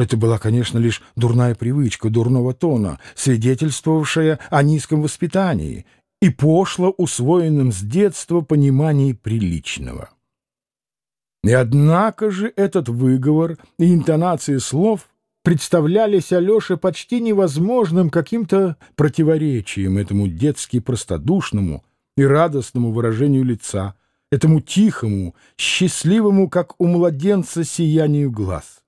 Это была, конечно, лишь дурная привычка дурного тона, свидетельствовавшая о низком воспитании и пошло усвоенном с детства понимании приличного. И однако же этот выговор и интонации слов представлялись Алёше почти невозможным каким-то противоречием этому детски простодушному и радостному выражению лица, этому тихому, счастливому, как у младенца, сиянию глаз.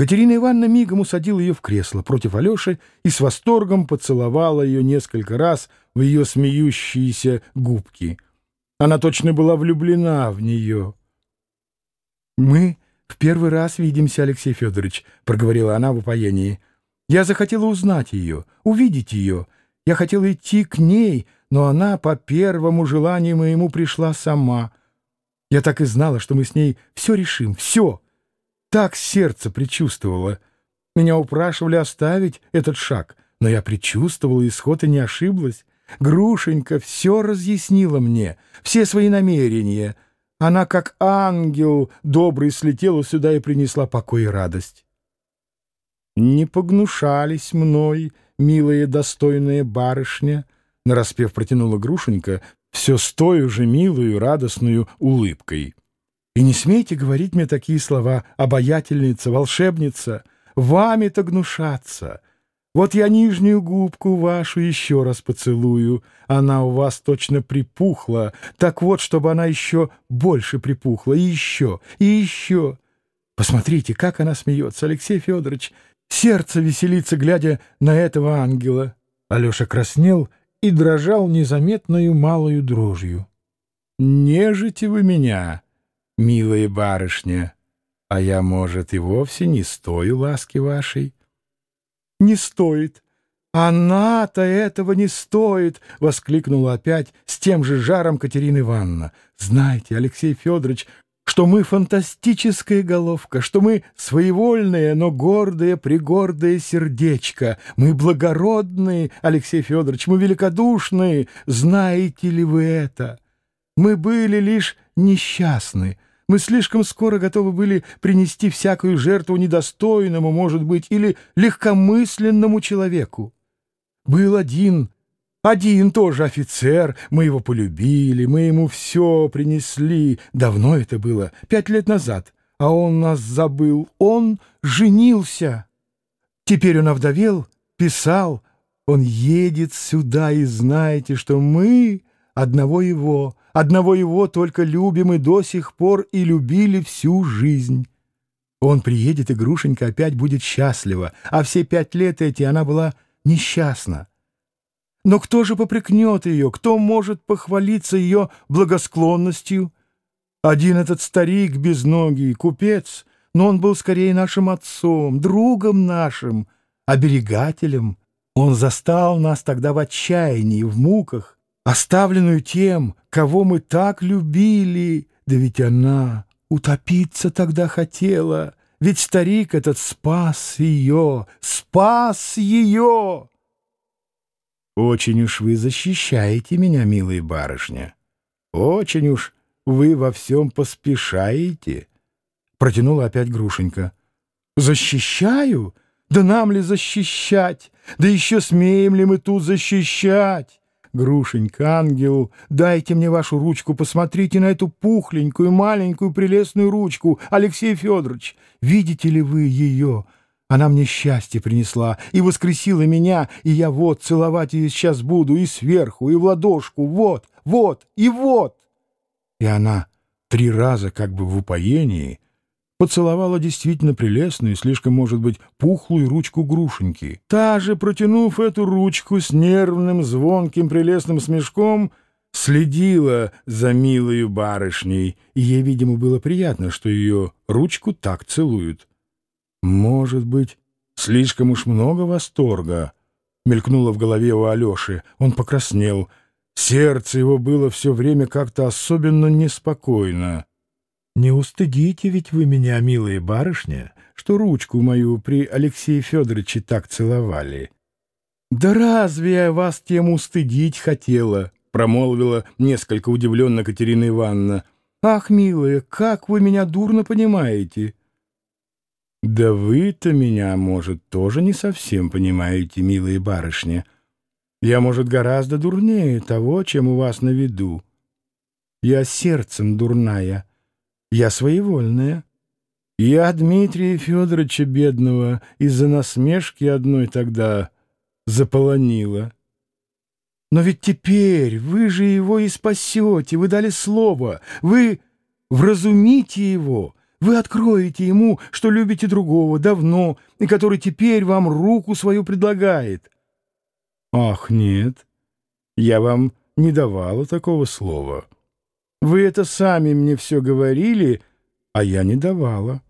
Катерина Ивановна мигом усадила ее в кресло против Алеши и с восторгом поцеловала ее несколько раз в ее смеющиеся губки. Она точно была влюблена в нее. «Мы в первый раз видимся, Алексей Федорович», — проговорила она в упоении. «Я захотела узнать ее, увидеть ее. Я хотела идти к ней, но она по первому желанию моему пришла сама. Я так и знала, что мы с ней все решим, все» так сердце предчувствовало. Меня упрашивали оставить этот шаг, но я предчувствовала исход и не ошиблась. Грушенька все разъяснила мне, все свои намерения. Она, как ангел добрый, слетела сюда и принесла покой и радость. «Не погнушались мной, милая достойная барышня», — нараспев протянула Грушенька, все с той же милую радостную улыбкой. И не смейте говорить мне такие слова, обаятельница, волшебница, вами-то гнушаться. Вот я нижнюю губку вашу еще раз поцелую, она у вас точно припухла, так вот, чтобы она еще больше припухла, и еще, и еще. Посмотрите, как она смеется, Алексей Федорович, сердце веселится, глядя на этого ангела. Алеша краснел и дрожал незаметною малою дрожью. «Нежите вы меня!» Милая барышня, а я, может, и вовсе не стою ласки вашей. — Не стоит. Она-то этого не стоит! — воскликнула опять с тем же жаром Катерина Ивановна. — Знаете, Алексей Федорович, что мы фантастическая головка, что мы своевольное, но гордое, пригордое сердечко. Мы благородные, Алексей Федорович, мы великодушные. Знаете ли вы это? Мы были лишь несчастны. Мы слишком скоро готовы были принести всякую жертву недостойному, может быть, или легкомысленному человеку. Был один, один тоже офицер, мы его полюбили, мы ему все принесли. Давно это было, пять лет назад, а он нас забыл, он женился. Теперь он овдовел, писал, он едет сюда, и знаете, что мы одного его, одного его только любим и до сих пор и любили всю жизнь. Он приедет, и Грушенька опять будет счастлива, а все пять лет эти она была несчастна. Но кто же попрекнет ее, кто может похвалиться ее благосклонностью? Один этот старик безногий, купец, но он был скорее нашим отцом, другом нашим, оберегателем. Он застал нас тогда в отчаянии, в муках, оставленную тем, кого мы так любили. Да ведь она утопиться тогда хотела, ведь старик этот спас ее, спас ее. Очень уж вы защищаете меня, милая барышня, очень уж вы во всем поспешаете, — протянула опять Грушенька. Защищаю? Да нам ли защищать? Да еще смеем ли мы тут защищать? Грушенька, ангел, дайте мне вашу ручку, посмотрите на эту пухленькую, маленькую, прелестную ручку, Алексей Федорович. Видите ли вы ее? Она мне счастье принесла и воскресила меня, и я вот целовать ее сейчас буду и сверху, и в ладошку, вот, вот и вот. И она три раза как бы в упоении поцеловала действительно прелестную, слишком, может быть, пухлую ручку грушеньки. Та же, протянув эту ручку с нервным, звонким, прелестным смешком, следила за милою барышней, и ей, видимо, было приятно, что ее ручку так целуют. «Может быть, слишком уж много восторга?» — мелькнуло в голове у Алеши. Он покраснел. Сердце его было все время как-то особенно неспокойно. Не устыдите ведь вы меня, милая барышня, что ручку мою при Алексее Федоровиче так целовали. — Да разве я вас тем устыдить хотела? — промолвила несколько удивленно Катерина Ивановна. — Ах, милая, как вы меня дурно понимаете! Да вы-то меня, может, тоже не совсем понимаете, милые барышни. Я, может, гораздо дурнее того, чем у вас на виду. Я сердцем дурная, я своевольная. Я Дмитрия Федоровича бедного из-за насмешки одной тогда заполонила. Но ведь теперь вы же его и спасете, вы дали слово, вы вразумите его, вы откроете ему, что любите другого давно и который теперь вам руку свою предлагает. Ах, нет, я вам не давала такого слова. Вы это сами мне все говорили, а я не давала.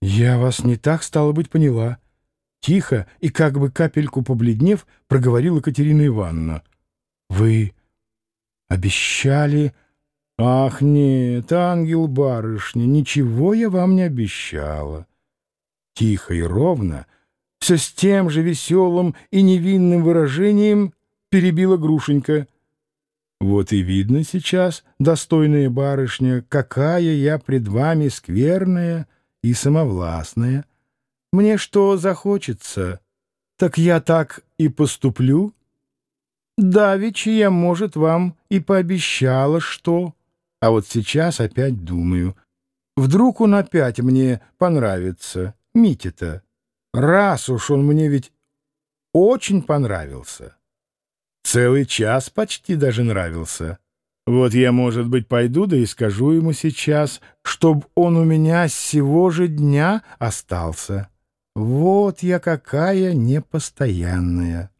Я вас не так, стало быть, поняла. Тихо и как бы капельку побледнев, проговорила Катерина Ивановна. Вы обещали... Ах, нет, ангел-барышня, ничего я вам не обещала. Тихо и ровно, все с тем же веселым и невинным выражением перебила Грушенька — вот и видно сейчас, достойная барышня, какая я пред вами скверная и самовластная. Мне что захочется, так я так и поступлю. Давеча я, может, вам и пообещала, что... А вот сейчас опять думаю. Вдруг он опять мне понравится, Митя-то. Раз уж он мне ведь очень понравился. Целый час почти даже нравился. Вот я, может быть, пойду да и скажу ему сейчас, чтоб он у меня с сего же дня остался. Вот я какая непостоянная.